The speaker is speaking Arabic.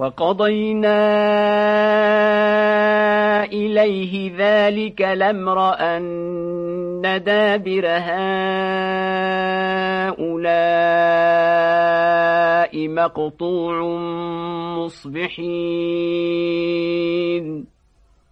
وقضينا إليه ذلك الأمر أن دابر هؤلاء مقطوع مصبحين.